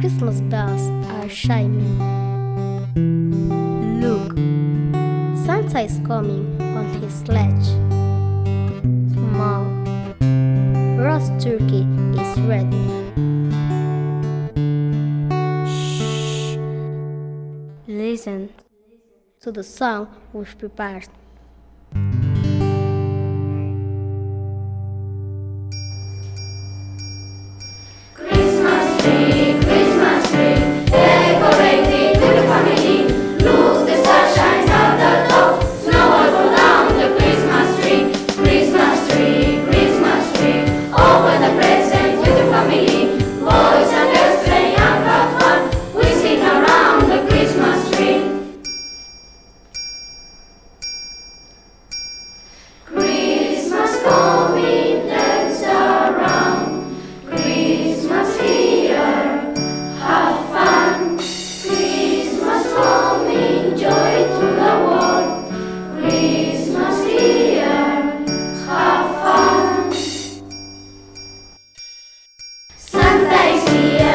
Christmas bells are chiming. Look, Santa is coming on his sledge. Small roast turkey is ready. Shh. Listen to the song we've prepared. see. Yeah.